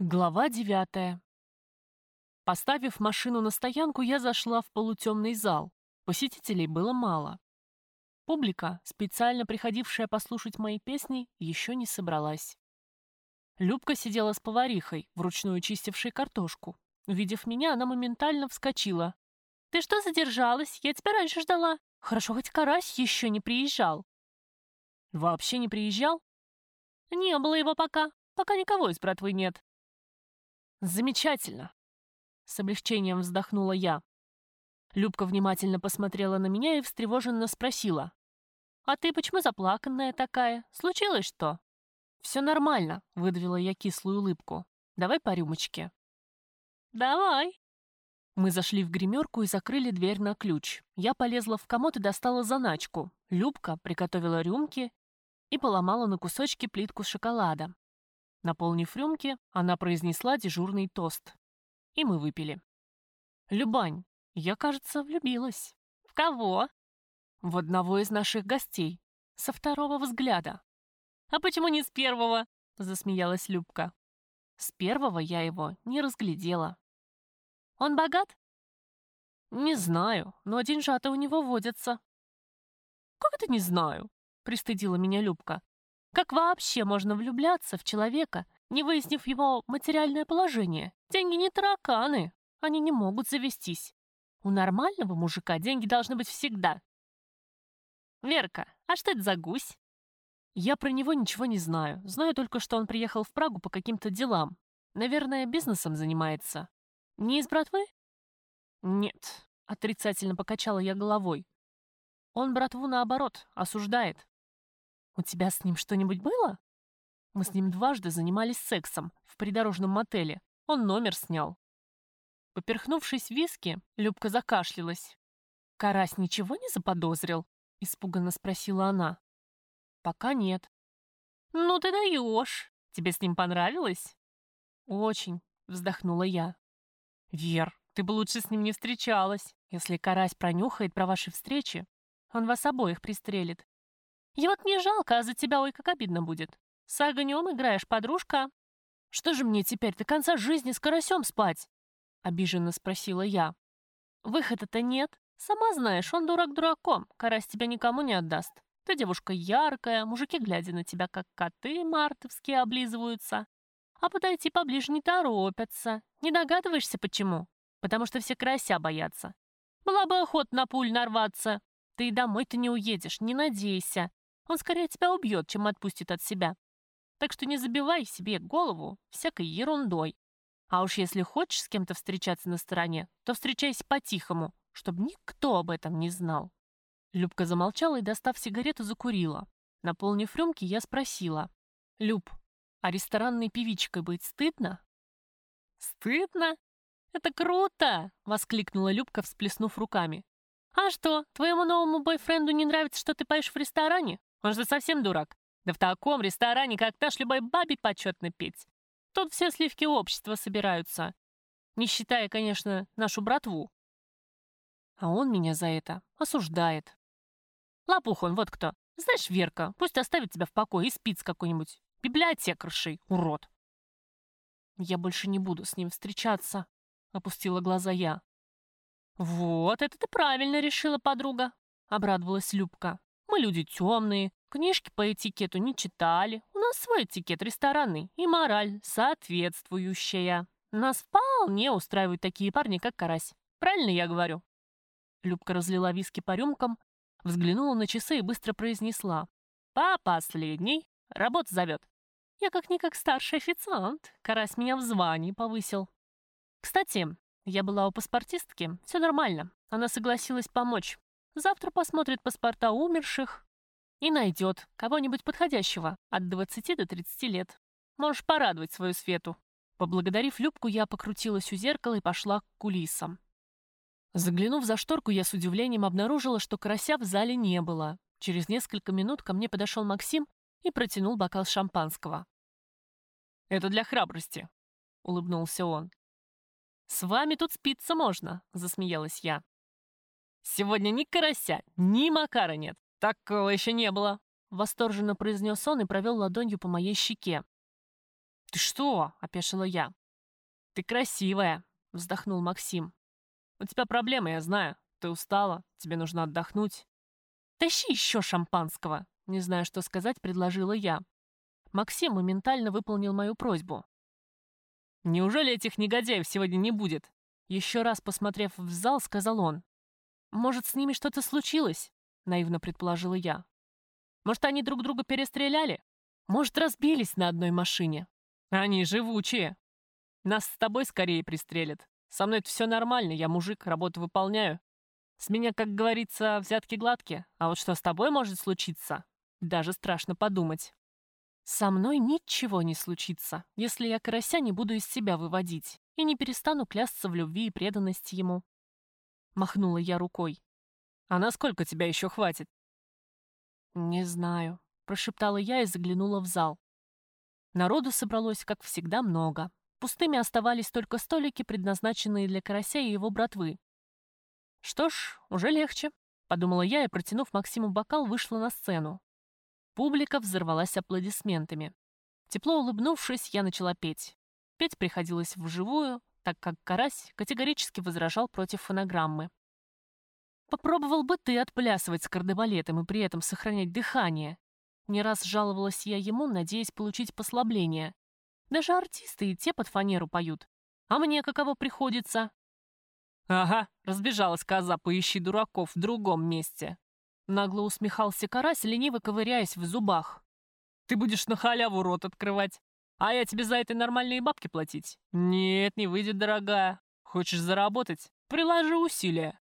Глава девятая. Поставив машину на стоянку, я зашла в полутемный зал. Посетителей было мало. Публика, специально приходившая послушать мои песни, еще не собралась. Любка сидела с поварихой, вручную чистившей картошку. Увидев меня, она моментально вскочила. «Ты что задержалась? Я тебя раньше ждала. Хорошо, хоть карась еще не приезжал». «Вообще не приезжал?» «Не было его пока. Пока никого из братвы нет. «Замечательно!» С облегчением вздохнула я. Любка внимательно посмотрела на меня и встревоженно спросила. «А ты почему заплаканная такая? Случилось что?» «Все нормально», — выдавила я кислую улыбку. «Давай по рюмочке». «Давай». Мы зашли в гримерку и закрыли дверь на ключ. Я полезла в комод и достала заначку. Любка приготовила рюмки и поломала на кусочки плитку шоколада. Наполнив рюмки, она произнесла дежурный тост. И мы выпили. «Любань, я, кажется, влюбилась». «В кого?» «В одного из наших гостей. Со второго взгляда». «А почему не с первого?» — засмеялась Любка. С первого я его не разглядела. «Он богат?» «Не знаю, но деньжата у него водятся». «Как это не знаю?» — пристыдила меня Любка. Как вообще можно влюбляться в человека, не выяснив его материальное положение? Деньги не тараканы, они не могут завестись. У нормального мужика деньги должны быть всегда. Верка, а что это за гусь? Я про него ничего не знаю. Знаю только, что он приехал в Прагу по каким-то делам. Наверное, бизнесом занимается. Не из братвы? Нет, отрицательно покачала я головой. Он братву наоборот осуждает. «У тебя с ним что-нибудь было?» Мы с ним дважды занимались сексом в придорожном мотеле. Он номер снял. Поперхнувшись виски, Любка закашлялась. «Карась ничего не заподозрил?» — испуганно спросила она. «Пока нет». «Ну ты даешь! Тебе с ним понравилось?» «Очень», — вздохнула я. «Вер, ты бы лучше с ним не встречалась. Если Карась пронюхает про ваши встречи, он вас обоих пристрелит. И вот мне жалко, а за тебя ой как обидно будет. С огнем играешь, подружка. Что же мне теперь до конца жизни с карасем спать? Обиженно спросила я. Выхода-то нет. Сама знаешь, он дурак дураком. Карась тебя никому не отдаст. Ты девушка яркая, мужики, глядя на тебя, как коты мартовские, облизываются. А подойти поближе не торопятся. Не догадываешься, почему? Потому что все карася боятся. Была бы охота на пуль нарваться. Ты и домой-то не уедешь, не надейся. Он скорее тебя убьет, чем отпустит от себя. Так что не забивай себе голову всякой ерундой. А уж если хочешь с кем-то встречаться на стороне, то встречайся по-тихому, чтобы никто об этом не знал». Любка замолчала и, достав сигарету, закурила. Наполнив рюмки, я спросила. «Люб, а ресторанной певичкой быть стыдно?» «Стыдно? Это круто!» — воскликнула Любка, всплеснув руками. «А что, твоему новому бойфренду не нравится, что ты поешь в ресторане? Он же совсем дурак. Да в таком ресторане, как та, любой бабе почетно петь. Тут все сливки общества собираются. Не считая, конечно, нашу братву. А он меня за это осуждает. Лопух он, вот кто. Знаешь, Верка, пусть оставит тебя в покое и спит с какой-нибудь библиотекаршей, урод. Я больше не буду с ним встречаться, опустила глаза я. Вот, это ты правильно решила, подруга, обрадовалась Любка. Мы люди темные, книжки по этикету не читали. У нас свой этикет ресторанный и мораль соответствующая. Нас вполне устраивают такие парни, как Карась. Правильно я говорю?» Любка разлила виски по рюмкам, взглянула на часы и быстро произнесла. «По последней. Работа зовет. Я как-никак старший официант. Карась меня в звании повысил. Кстати, я была у паспортистки. Все нормально. Она согласилась помочь. Завтра посмотрит паспорта умерших и найдет кого-нибудь подходящего от 20 до 30 лет. Можешь порадовать свою Свету». Поблагодарив Любку, я покрутилась у зеркала и пошла к кулисам. Заглянув за шторку, я с удивлением обнаружила, что карася в зале не было. Через несколько минут ко мне подошел Максим и протянул бокал шампанского. «Это для храбрости», — улыбнулся он. «С вами тут спиться можно», — засмеялась я. Сегодня ни карася, ни макара нет. Такого еще не было. Восторженно произнес он и провел ладонью по моей щеке. «Ты что?» — опешила я. «Ты красивая», — вздохнул Максим. «У тебя проблемы, я знаю. Ты устала, тебе нужно отдохнуть». «Тащи еще шампанского!» Не знаю, что сказать, предложила я. Максим моментально выполнил мою просьбу. «Неужели этих негодяев сегодня не будет?» Еще раз посмотрев в зал, сказал он. «Может, с ними что-то случилось?» Наивно предположила я. «Может, они друг друга перестреляли? Может, разбились на одной машине? Они живучие. Нас с тобой скорее пристрелят. Со мной все нормально, я мужик, работу выполняю. С меня, как говорится, взятки гладкие. А вот что с тобой может случиться, даже страшно подумать. Со мной ничего не случится, если я карася не буду из себя выводить и не перестану клясться в любви и преданности ему. Махнула я рукой. А насколько тебя еще хватит? Не знаю, прошептала я и заглянула в зал. Народу собралось, как всегда, много. Пустыми оставались только столики, предназначенные для карася и его братвы. Что ж, уже легче, подумала я и, протянув Максиму бокал, вышла на сцену. Публика взорвалась аплодисментами. Тепло улыбнувшись, я начала петь. Петь приходилось вживую, так как Карась категорически возражал против фонограммы. «Попробовал бы ты отплясывать с кардебалетом и при этом сохранять дыхание?» Не раз жаловалась я ему, надеясь получить послабление. Даже артисты и те под фанеру поют. А мне каково приходится? «Ага, разбежалась коза, поищи дураков в другом месте», Нагло усмехался карась, лениво ковыряясь в зубах. «Ты будешь на халяву рот открывать, а я тебе за это нормальные бабки платить? Нет, не выйдет, дорогая. Хочешь заработать? Приложи усилия».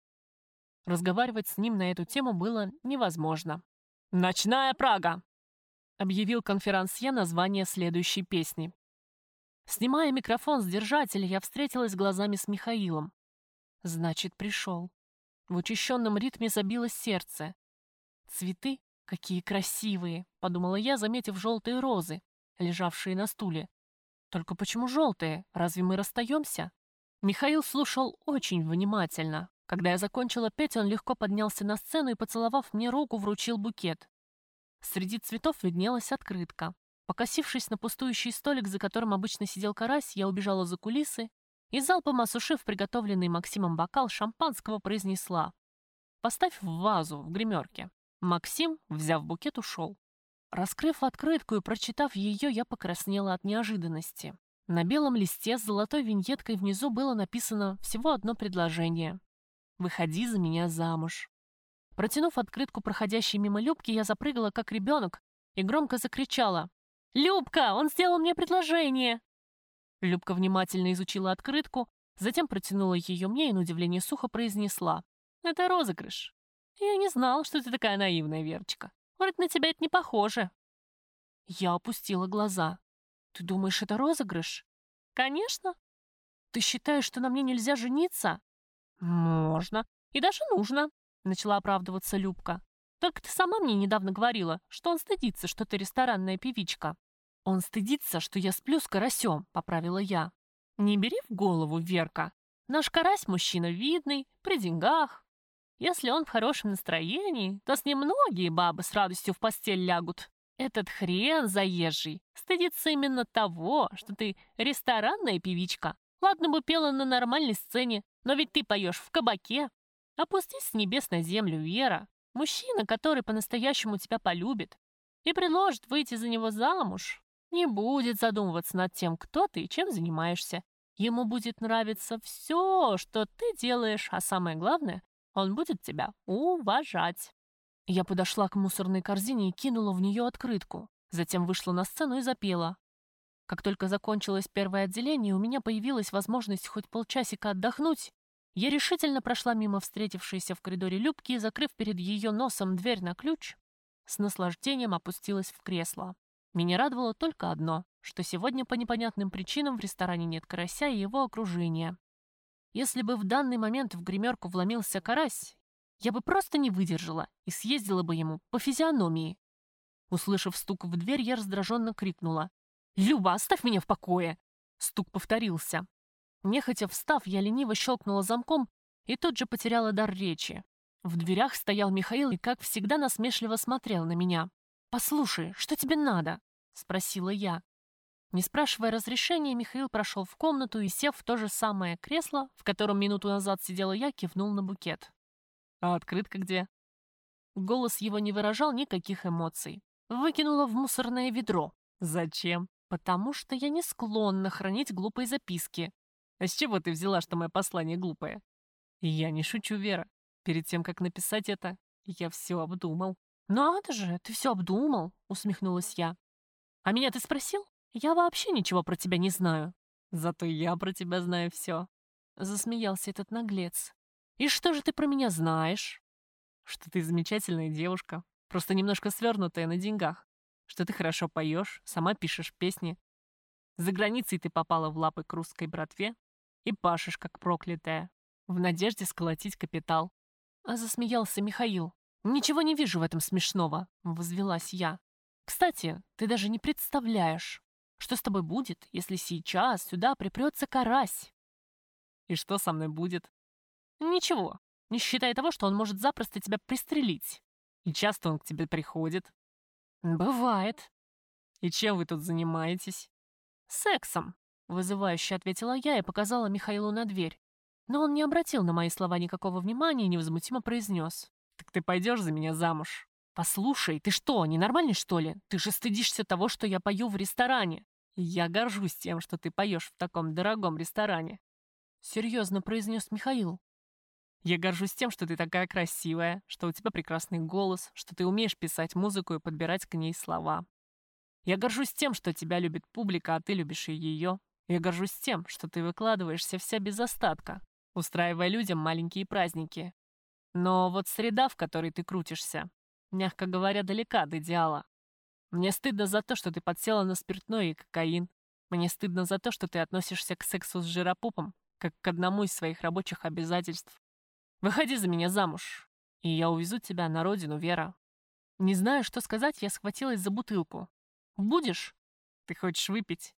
Разговаривать с ним на эту тему было невозможно. «Ночная Прага!» — объявил конферансье название следующей песни. Снимая микрофон с держателя, я встретилась глазами с Михаилом. Значит, пришел. В учащенном ритме забилось сердце. «Цветы? Какие красивые!» — подумала я, заметив желтые розы, лежавшие на стуле. «Только почему желтые? Разве мы расстаемся?» Михаил слушал очень внимательно. Когда я закончила петь, он легко поднялся на сцену и, поцеловав мне руку, вручил букет. Среди цветов виднелась открытка. Покосившись на пустующий столик, за которым обычно сидел карась, я убежала за кулисы и, залпом осушив приготовленный Максимом бокал шампанского, произнесла «Поставь в вазу в гримерке». Максим, взяв букет, ушел. Раскрыв открытку и прочитав ее, я покраснела от неожиданности. На белом листе с золотой виньеткой внизу было написано всего одно предложение. «Выходи за меня замуж». Протянув открытку проходящей мимо Любки, я запрыгала, как ребенок, и громко закричала. «Любка, он сделал мне предложение!» Любка внимательно изучила открытку, затем протянула ее мне и на удивление сухо произнесла. «Это розыгрыш. Я не знала, что ты такая наивная, Верочка. Вроде на тебя это не похоже. Я опустила глаза. Ты думаешь, это розыгрыш? Конечно. Ты считаешь, что на мне нельзя жениться? Можно. И даже нужно, начала оправдываться Любка. Только ты сама мне недавно говорила, что он стыдится, что ты ресторанная певичка. Он стыдится, что я сплю с карасем, поправила я. Не бери в голову, Верка. Наш карась мужчина видный, при деньгах, если он в хорошем настроении, то с ним многие бабы с радостью в постель лягут. Этот хрен заезжий стыдится именно того, что ты ресторанная певичка. Ладно бы пела на нормальной сцене, но ведь ты поешь в кабаке. Опустись с небес на землю, Вера. Мужчина, который по-настоящему тебя полюбит и предложит выйти за него замуж, не будет задумываться над тем, кто ты и чем занимаешься. Ему будет нравиться все, что ты делаешь, а самое главное, он будет тебя уважать. Я подошла к мусорной корзине и кинула в нее открытку. Затем вышла на сцену и запела. Как только закончилось первое отделение, у меня появилась возможность хоть полчасика отдохнуть. Я решительно прошла мимо встретившейся в коридоре Любки и, закрыв перед ее носом дверь на ключ, с наслаждением опустилась в кресло. Меня радовало только одно, что сегодня по непонятным причинам в ресторане нет карася и его окружения. Если бы в данный момент в гримерку вломился карась, я бы просто не выдержала и съездила бы ему по физиономии. Услышав стук в дверь, я раздраженно крикнула. «Люба, оставь меня в покое!» Стук повторился. Нехотя встав, я лениво щелкнула замком и тут же потеряла дар речи. В дверях стоял Михаил и, как всегда, насмешливо смотрел на меня. «Послушай, что тебе надо?» — спросила я. Не спрашивая разрешения, Михаил прошел в комнату и, сев в то же самое кресло, в котором минуту назад сидела я, кивнул на букет. «А открытка где?» Голос его не выражал никаких эмоций. Выкинула в мусорное ведро. «Зачем?» «Потому что я не склонна хранить глупые записки». «А с чего ты взяла, что мое послание глупое?» «Я не шучу, Вера. Перед тем, как написать это, я все обдумал». «Надо же, ты все обдумал», — усмехнулась я. «А меня ты спросил?» Я вообще ничего про тебя не знаю. Зато я про тебя знаю все. Засмеялся этот наглец. И что же ты про меня знаешь? Что ты замечательная девушка, просто немножко свернутая на деньгах. Что ты хорошо поешь, сама пишешь песни. За границей ты попала в лапы к русской братве и пашешь, как проклятая, в надежде сколотить капитал. А засмеялся Михаил. «Ничего не вижу в этом смешного», — возвелась я. «Кстати, ты даже не представляешь, что с тобой будет, если сейчас сюда припрется карась? И что со мной будет? Ничего, не считая того, что он может запросто тебя пристрелить. И часто он к тебе приходит. Бывает. И чем вы тут занимаетесь? Сексом, вызывающе ответила я и показала Михаилу на дверь. Но он не обратил на мои слова никакого внимания и невозмутимо произнес. «Так ты пойдешь за меня замуж?» «Послушай, ты что, ненормальный, что ли? Ты же стыдишься того, что я пою в ресторане». «Я горжусь тем, что ты поешь в таком дорогом ресторане», — серьезно произнес Михаил. «Я горжусь тем, что ты такая красивая, что у тебя прекрасный голос, что ты умеешь писать музыку и подбирать к ней слова. Я горжусь тем, что тебя любит публика, а ты любишь и ее. Я горжусь тем, что ты выкладываешься вся без остатка, устраивая людям маленькие праздники. Но вот среда, в которой ты крутишься, мягко говоря, далека от идеала. Мне стыдно за то, что ты подсела на спиртное и кокаин. Мне стыдно за то, что ты относишься к сексу с жиропупом, как к одному из своих рабочих обязательств. Выходи за меня замуж, и я увезу тебя на родину, Вера. Не знаю, что сказать, я схватилась за бутылку. Будешь? Ты хочешь выпить?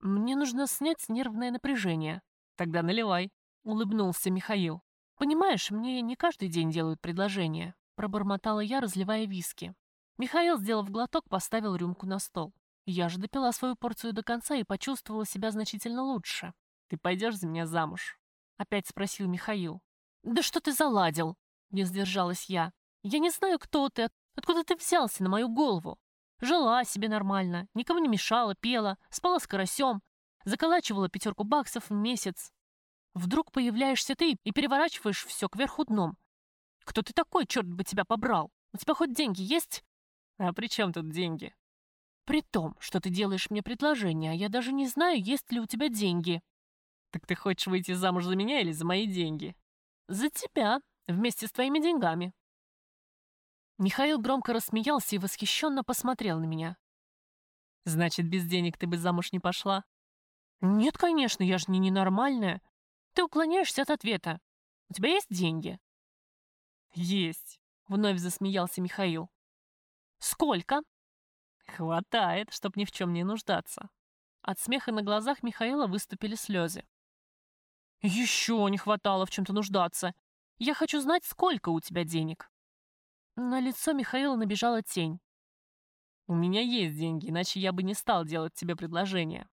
Мне нужно снять нервное напряжение. Тогда наливай, улыбнулся Михаил. Понимаешь, мне не каждый день делают предложение, пробормотала я, разливая виски. Михаил, сделав глоток, поставил рюмку на стол. Я же допила свою порцию до конца и почувствовала себя значительно лучше. «Ты пойдешь за меня замуж?» — опять спросил Михаил. «Да что ты заладил?» — не сдержалась я. «Я не знаю, кто ты, откуда ты взялся на мою голову. Жила себе нормально, никому не мешала, пела, спала с карасем, заколачивала пятерку баксов в месяц. Вдруг появляешься ты и переворачиваешь все кверху дном. Кто ты такой, черт бы тебя побрал? У тебя хоть деньги есть?» А при чем тут деньги? При том, что ты делаешь мне предложение, а я даже не знаю, есть ли у тебя деньги. Так ты хочешь выйти замуж за меня или за мои деньги? За тебя, вместе с твоими деньгами. Михаил громко рассмеялся и восхищенно посмотрел на меня. Значит, без денег ты бы замуж не пошла? Нет, конечно, я же не ненормальная. Ты уклоняешься от ответа. У тебя есть деньги? Есть, вновь засмеялся Михаил. «Сколько?» «Хватает, чтоб ни в чем не нуждаться». От смеха на глазах Михаила выступили слезы. «Еще не хватало в чем-то нуждаться. Я хочу знать, сколько у тебя денег». На лицо Михаила набежала тень. «У меня есть деньги, иначе я бы не стал делать тебе предложение.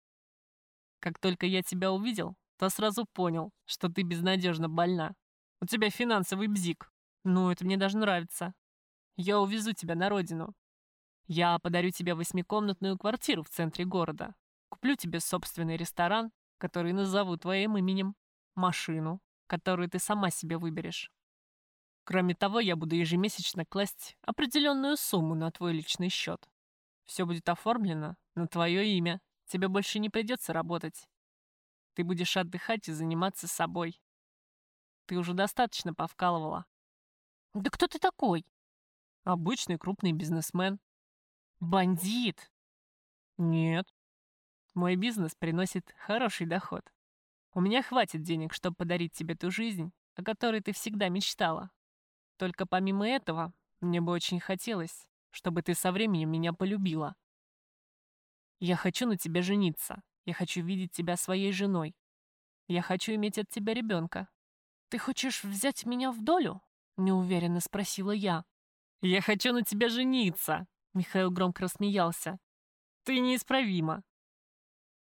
Как только я тебя увидел, то сразу понял, что ты безнадежно больна. У тебя финансовый бзик. Ну, это мне даже нравится. Я увезу тебя на родину. Я подарю тебе восьмикомнатную квартиру в центре города. Куплю тебе собственный ресторан, который назову твоим именем. Машину, которую ты сама себе выберешь. Кроме того, я буду ежемесячно класть определенную сумму на твой личный счет. Все будет оформлено на твое имя. Тебе больше не придется работать. Ты будешь отдыхать и заниматься собой. Ты уже достаточно повкалывала. «Да кто ты такой?» Обычный крупный бизнесмен. Бандит? Нет. Мой бизнес приносит хороший доход. У меня хватит денег, чтобы подарить тебе ту жизнь, о которой ты всегда мечтала. Только помимо этого, мне бы очень хотелось, чтобы ты со временем меня полюбила. Я хочу на тебе жениться. Я хочу видеть тебя своей женой. Я хочу иметь от тебя ребенка. Ты хочешь взять меня в долю? Неуверенно спросила я. «Я хочу на тебя жениться!» Михаил громко рассмеялся. «Ты неисправима!»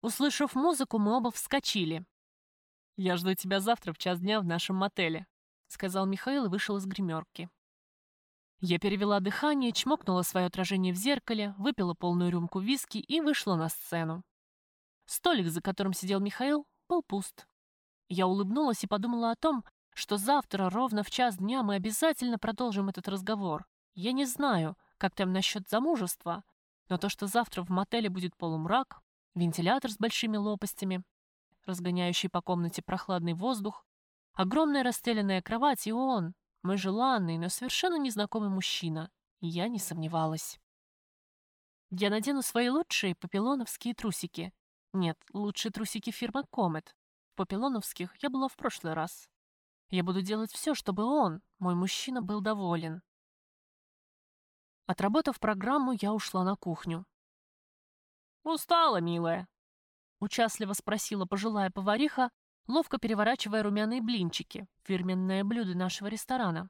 Услышав музыку, мы оба вскочили. «Я жду тебя завтра в час дня в нашем мотеле», — сказал Михаил и вышел из гримерки. Я перевела дыхание, чмокнула свое отражение в зеркале, выпила полную рюмку виски и вышла на сцену. Столик, за которым сидел Михаил, был пуст. Я улыбнулась и подумала о том, что завтра ровно в час дня мы обязательно продолжим этот разговор. Я не знаю, как там насчет замужества, но то, что завтра в мотеле будет полумрак, вентилятор с большими лопастями, разгоняющий по комнате прохладный воздух, огромная расстеленная кровать и он, мой желанный, но совершенно незнакомый мужчина. я не сомневалась. Я надену свои лучшие папилоновские трусики. Нет, лучшие трусики фирмы Comet. В папилоновских я была в прошлый раз. Я буду делать все, чтобы он, мой мужчина, был доволен. Отработав программу, я ушла на кухню. «Устала, милая?» Участливо спросила пожилая повариха, ловко переворачивая румяные блинчики, фирменное блюдо нашего ресторана.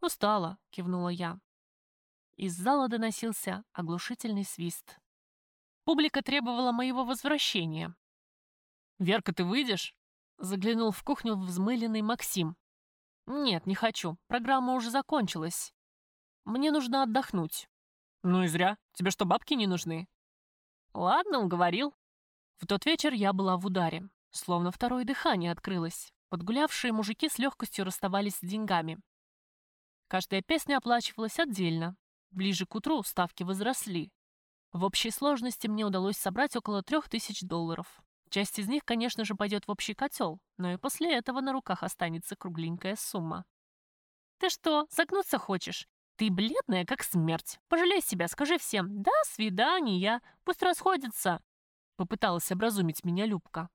«Устала», — кивнула я. Из зала доносился оглушительный свист. Публика требовала моего возвращения. «Верка, ты выйдешь?» — заглянул в кухню взмыленный Максим. «Нет, не хочу. Программа уже закончилась. Мне нужно отдохнуть». «Ну и зря. Тебе что, бабки не нужны?» «Ладно, уговорил». В тот вечер я была в ударе. Словно второе дыхание открылось. Подгулявшие мужики с легкостью расставались с деньгами. Каждая песня оплачивалась отдельно. Ближе к утру ставки возросли. В общей сложности мне удалось собрать около трех тысяч долларов. Часть из них, конечно же, пойдет в общий котел, но и после этого на руках останется кругленькая сумма. «Ты что, загнуться хочешь? Ты бледная, как смерть. Пожалей себя, скажи всем «да, свидания», пусть расходятся!» Попыталась образумить меня Любка.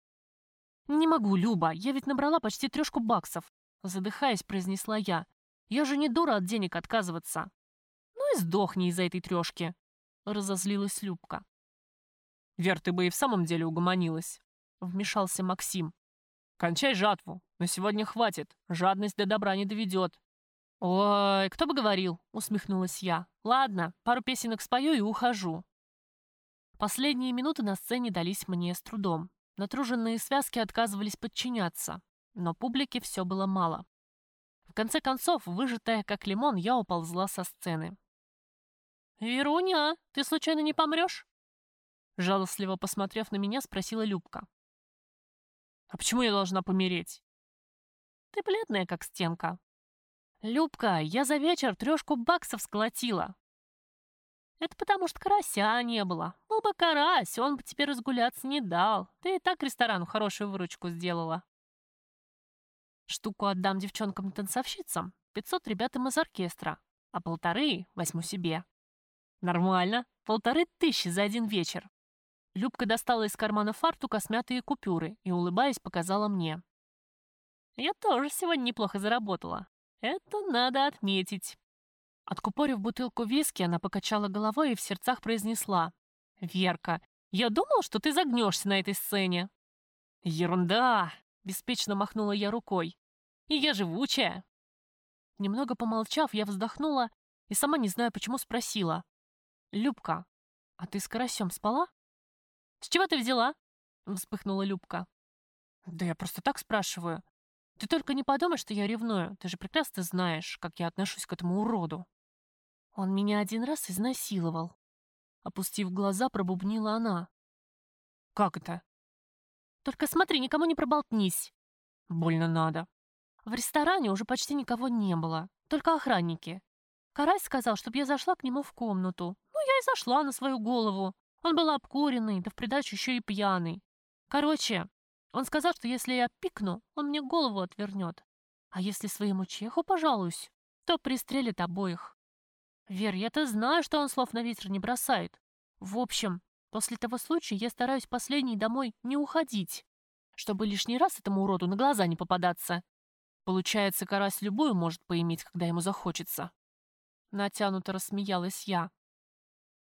«Не могу, Люба, я ведь набрала почти трешку баксов», задыхаясь, произнесла я. «Я же не дура от денег отказываться». «Ну и сдохни из-за этой трешки», разозлилась Любка. «Вер, ты бы и в самом деле угомонилась», вмешался Максим. «Кончай жатву, но сегодня хватит, жадность до добра не доведет». «Ой, кто бы говорил», усмехнулась я. «Ладно, пару песенок спою и ухожу». Последние минуты на сцене дались мне с трудом. Натруженные связки отказывались подчиняться, но публике все было мало. В конце концов, выжатая как лимон, я уползла со сцены. «Веруня, ты случайно не помрешь?» Жалостливо посмотрев на меня, спросила Любка. «А почему я должна помереть?» «Ты бледная, как стенка». «Любка, я за вечер трешку баксов сколотила. Это потому что карася не было. Был бы карась, он бы тебе разгуляться не дал. Ты и так ресторану хорошую выручку сделала. Штуку отдам девчонкам-танцовщицам. Пятьсот ребятам из оркестра. А полторы возьму себе. Нормально. Полторы тысячи за один вечер. Любка достала из кармана фартука смятые купюры и, улыбаясь, показала мне. Я тоже сегодня неплохо заработала. Это надо отметить. Откупорив бутылку виски, она покачала головой и в сердцах произнесла. «Верка, я думал, что ты загнешься на этой сцене». «Ерунда!» — беспечно махнула я рукой. «И я живучая». Немного помолчав, я вздохнула и сама не знаю, почему спросила. «Любка, а ты с карасем спала?» «С чего ты взяла?» — вспыхнула Любка. «Да я просто так спрашиваю. Ты только не подумай, что я ревную. Ты же прекрасно знаешь, как я отношусь к этому уроду». Он меня один раз изнасиловал. Опустив глаза, пробубнила она. Как это? Только смотри, никому не проболтнись. Больно надо. В ресторане уже почти никого не было, только охранники. Карась сказал, чтобы я зашла к нему в комнату. Ну, я и зашла на свою голову. Он был обкуренный, да в придачу еще и пьяный. Короче, он сказал, что если я пикну, он мне голову отвернет. А если своему чеху пожалуюсь, то пристрелит обоих. Вер, я-то знаю, что он слов на ветер не бросает. В общем, после того случая я стараюсь последний домой не уходить, чтобы лишний раз этому уроду на глаза не попадаться. Получается, карась любую может поиметь, когда ему захочется. Натянуто рассмеялась я.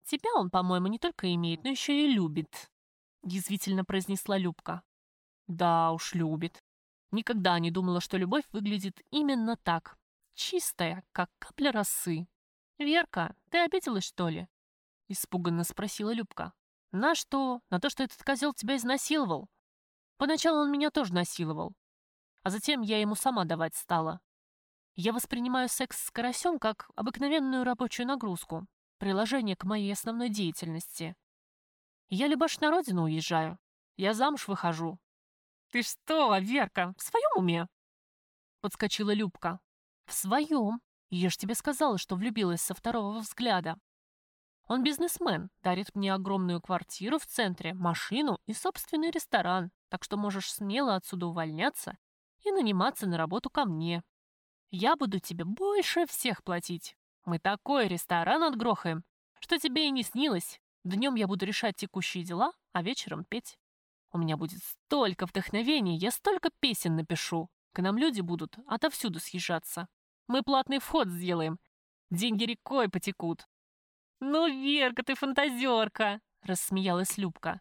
Тебя он, по-моему, не только имеет, но еще и любит. Язвительно произнесла Любка. Да уж, любит. Никогда не думала, что любовь выглядит именно так. Чистая, как капля росы. «Верка, ты обиделась, что ли?» — испуганно спросила Любка. На что? На то, что этот козел тебя изнасиловал. Поначалу он меня тоже насиловал. А затем я ему сама давать стала. Я воспринимаю секс с карасем как обыкновенную рабочую нагрузку, приложение к моей основной деятельности. Я либо ж на родину уезжаю, я замуж выхожу. «Ты что, Верка, в своем уме?» Подскочила Любка. «В своем. Я ж тебе сказала, что влюбилась со второго взгляда. Он бизнесмен, дарит мне огромную квартиру в центре, машину и собственный ресторан, так что можешь смело отсюда увольняться и наниматься на работу ко мне. Я буду тебе больше всех платить. Мы такой ресторан отгрохаем, что тебе и не снилось. Днем я буду решать текущие дела, а вечером петь. У меня будет столько вдохновения, я столько песен напишу. К нам люди будут отовсюду съезжаться. Мы платный вход сделаем. Деньги рекой потекут. «Ну, Верка, ты фантазерка!» — рассмеялась Любка.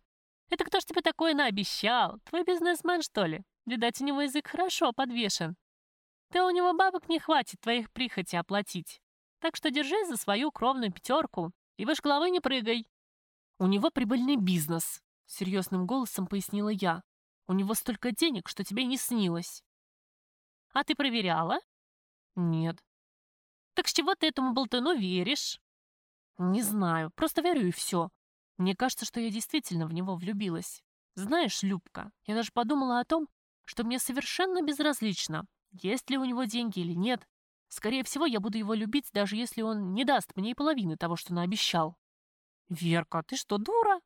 «Это кто ж тебе такое наобещал? Твой бизнесмен, что ли? Видать, у него язык хорошо подвешен. Ты у него бабок не хватит твоих прихоти оплатить. Так что держись за свою кровную пятерку и выше головы не прыгай». «У него прибыльный бизнес», — серьезным голосом пояснила я. «У него столько денег, что тебе не снилось». «А ты проверяла?» «Нет». «Так с чего ты этому болтуну веришь?» Не знаю, просто верю и все. Мне кажется, что я действительно в него влюбилась. Знаешь, Любка, я даже подумала о том, что мне совершенно безразлично, есть ли у него деньги или нет. Скорее всего, я буду его любить, даже если он не даст мне и половины того, что наобещал. Верка, ты что, дура?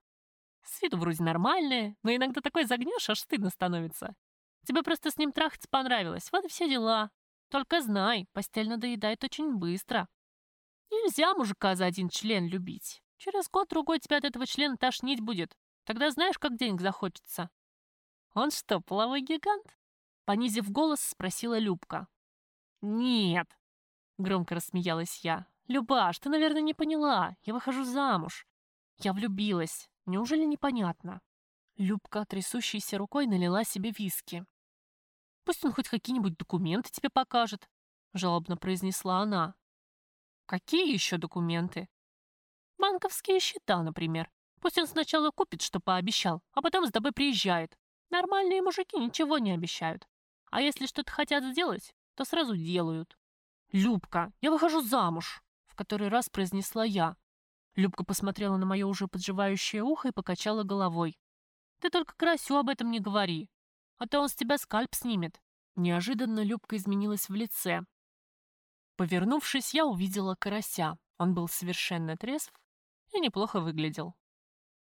С виду вроде нормальная, но иногда такой загнешь, аж стыдно становится. Тебе просто с ним трахаться понравилось, вот и все дела. Только знай, постель надоедает очень быстро. Нельзя мужика за один член любить. Через год-другой тебя от этого члена тошнить будет. Тогда знаешь, как денег захочется. Он что, половой гигант? Понизив голос, спросила Любка. Нет, громко рассмеялась я. Любаш, ты, наверное, не поняла. Я выхожу замуж. Я влюбилась. Неужели непонятно? Любка, трясущейся рукой, налила себе виски. «Пусть он хоть какие-нибудь документы тебе покажет», — жалобно произнесла она. Какие еще документы? Банковские счета, например. Пусть он сначала купит, что пообещал, а потом с тобой приезжает. Нормальные мужики ничего не обещают. А если что-то хотят сделать, то сразу делают. «Любка, я выхожу замуж!» В который раз произнесла я. Любка посмотрела на мое уже подживающее ухо и покачала головой. «Ты только Карасю об этом не говори, а то он с тебя скальп снимет». Неожиданно Любка изменилась в лице, Повернувшись, я увидела карася. Он был совершенно трезв и неплохо выглядел.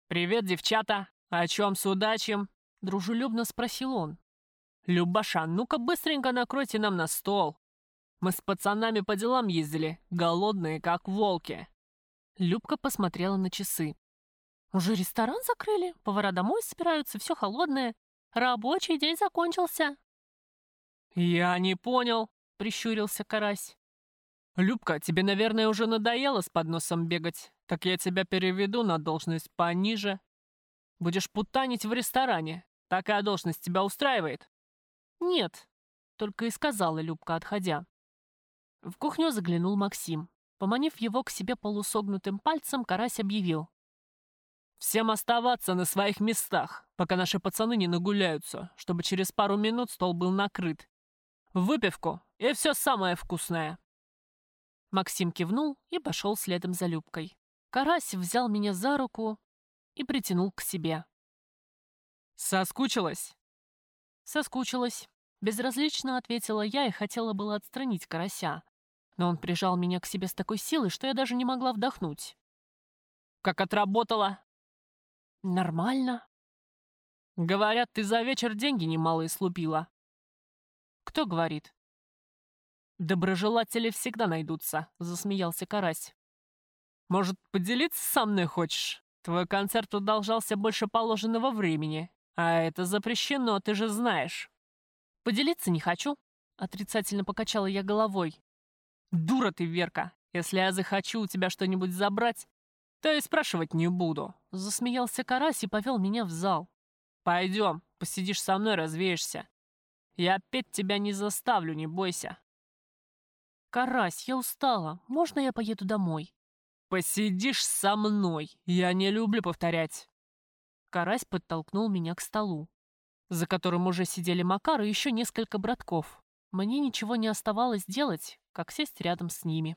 «Привет, девчата! О чем судачим?» — дружелюбно спросил он. «Любаша, ну-ка быстренько накройте нам на стол. Мы с пацанами по делам ездили, голодные, как волки». Любка посмотрела на часы. «Уже ресторан закрыли, повара домой собираются, все холодное. Рабочий день закончился». «Я не понял», — прищурился карась. «Любка, тебе, наверное, уже надоело с подносом бегать, так я тебя переведу на должность пониже. Будешь путанить в ресторане. Такая должность тебя устраивает?» «Нет», — только и сказала Любка, отходя. В кухню заглянул Максим. Поманив его к себе полусогнутым пальцем, Карась объявил. «Всем оставаться на своих местах, пока наши пацаны не нагуляются, чтобы через пару минут стол был накрыт. Выпивку и все самое вкусное». Максим кивнул и пошел следом за Любкой. Карась взял меня за руку и притянул к себе. «Соскучилась?» «Соскучилась», — безразлично ответила я и хотела было отстранить Карася. Но он прижал меня к себе с такой силой, что я даже не могла вдохнуть. «Как отработала?» «Нормально». «Говорят, ты за вечер деньги немалые слупила». «Кто говорит?» «Доброжелатели всегда найдутся», — засмеялся Карась. «Может, поделиться со мной хочешь? Твой концерт продолжался больше положенного времени, а это запрещено, ты же знаешь». «Поделиться не хочу», — отрицательно покачала я головой. «Дура ты, Верка! Если я захочу у тебя что-нибудь забрать, то и спрашивать не буду», — засмеялся Карась и повел меня в зал. «Пойдем, посидишь со мной, развеешься. Я петь тебя не заставлю, не бойся». «Карась, я устала. Можно я поеду домой?» «Посидишь со мной. Я не люблю повторять». Карась подтолкнул меня к столу, за которым уже сидели Макар и еще несколько братков. Мне ничего не оставалось делать, как сесть рядом с ними.